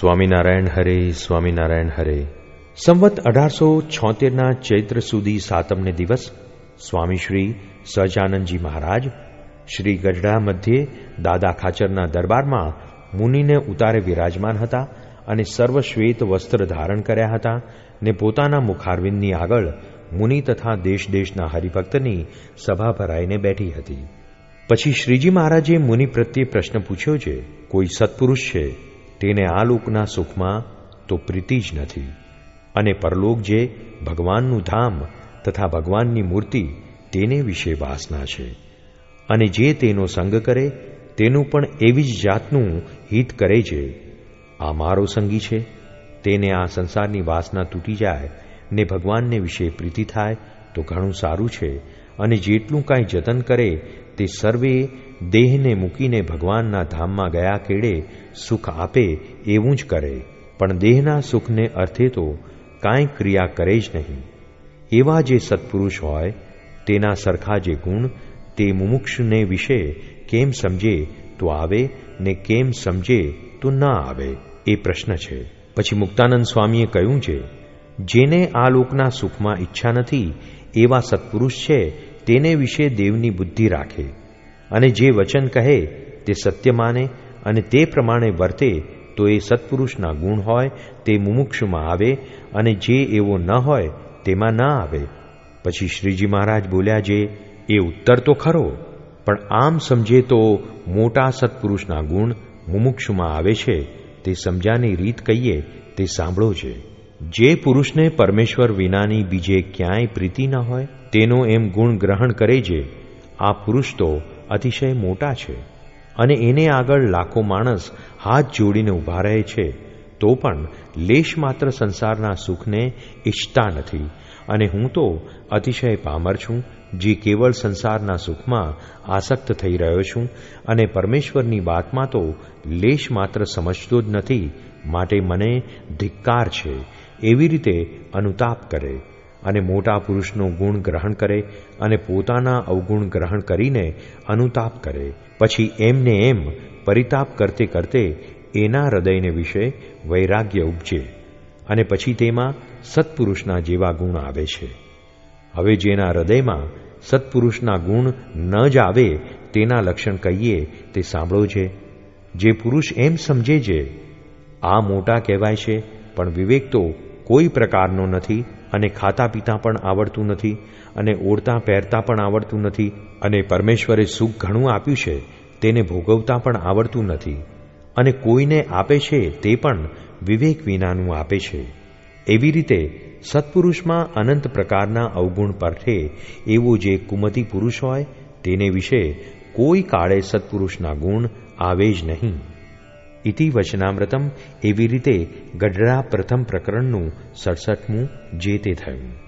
સ્વામિનારાયણ હરે સ્વામિનારાયણ હરે. સંવત અઢારસો છોતેરના ચૈત્ર સુધી સાતમને દિવસ સ્વામી શ્રી સહજાનંદજી મહારાજ શ્રી ગઢડા મધ્યે દાદા ખાચરના દરબારમાં મુનિને ઉતારે વિરાજમાન હતા અને સર્વ શ્વેત વસ્ત્ર ધારણ કર્યા હતા ને પોતાના મુખારવિંદની આગળ મુનિ તથા દેશ દેશના હરિભક્તની સભા ભરાઈને બેઠી હતી. પછી શ્રીજી મહારાજે મુનિ પ્રત્યે પ્રશ્ન પૂછ્યો છે, કોઈ સત્પુરુષ છે? તેને આ લોકના સુખમાં તો પ્રીતિ જ નથી. અને પરલોક જે ભગવાનનું ધામ તથા ભગવાનની મૂર્તિ તેને વિશે વાસના છે. અને જે તેનો સંગ કરે, તેનું પણ એવી જ જાતનું હિત કરે છે. આ મારો સંગી છે. તેને આ સંસારની વાસના તૂટી જાય ને ભગવાનને વિશે પ્રીતિ થાય તો ઘણું સારું છે અને જેટલું કાંઈ જતન કરે તે સર્વે દેહને મૂકીને ભગવાનના ધામમાં ગયા કેડે સુખ આપે એવું જ કરે. પણ દેહના સુખને અર્થે તો કાંઈ ક્રિયા કરે જ નહીં. એવા જે સત્પુરુષ હોય, તેના સરખા જે ગુણ, તે મુમુક્ષને વિશે કેમ સમજે તો આવે ને કેમ સમજે તો ન આવે, એ પ્રશ્ન છે. પછી મુક્તાનંદ સ્વામીએ કહ્યું છે જેને આ લોકના સુખમાં ઈચ્છા નથી, એવા સત્પુરુષ છે, તેને વિશે દેવની બુદ્ધિ રાખે. અને જે વચન કહે, તે સત્ય માને, અને તે પ્રમાણે વર્તે, તો એ સત્પુરુષના ગુણ હોય, તે મુમુક્ષમાં આવે, અને જે એવો ન હોય, તેમાં ના આવે. પછી શ્રીજી મહારાજ બોલ્યા જે, એ ઉત્તર તો ખરો, પણ આમ સમજે તો મોટા સત્પુરુષના ગુણ મુમુક્ષમાં આવે છે, તે સમજાની રીત કહીએ, તે સાંભળો છે જે પુરુષને પરમેશ્વર વિનાની બીજે ક્યાંય પ્રીતિ ન હોય, તેનો એમ ગુણ ગ્રહણ કરે છે આ પુરુષ તો અતિશય મોટા છે. અને એને આગળ લાખો માણસ હાથ જોડીને ઊભા રહે છે, તો પણ લેશ માત્ર સંસારના સુખને ઈચ્છતા નથી. અને હું તો અતિશય પામર છું, જે કેવળ સંસારના સુખમાં આસક્ત થઈ રહ્યો છું, અને પરમેશ્વરની વાતમાં તો લેશ માત્ર સમજતો જ નથી, માટે મને ધિક્કાર છે. એવી રીતે અનુતાપ કરે અને મોટા પુરુષનો ગુણ ગ્રહણ કરે અને પોતાના અવગુણ ગ્રહણ કરીને અનુતાપ કરે. પછી એમને એમ પરિતાપ કરતે કરતે એના હૃદયને વિશે વૈરાગ્ય ઉપજે અને પછી તેમાં સત્પુરુષના જેવા ગુણ આવે છે. હવે જેના હૃદયમાં સત્પુરુષના ગુણ ન જ આવે તેના લક્ષણ કહીએ તે સાંભળો છે જે પુરુષ એમ સમજે છે આ મોટા કહેવાય છે, પણ વિવેક તો કોઈ પ્રકારનો નથી અને ખાતા પીતા પણ આવડતું નથી અને ઓળતા પહેરતા પણ આવડતું નથી અને પરમેશ્વરે સુખ ઘણું આપ્યું છે, તેને ભોગવતા પણ આવડતું નથી અને કોઈને આપે છે તે પણ વિવેક વિનાનું આપે છે. એવી રીતે સત્પુરુષમાં અનંત પ્રકારના અવગુણ પરઠે એવો જે કુમતી પુરુષ હોય, તેને વિશે કોઈ કાળે સત્પુરુષના ગુણ આવે જ નહીં. ઇતિ વચનામૃતમ એવી રીતે ગઢડા પ્રથમ પ્રકરણનું સડસઠમું જે તે થયું.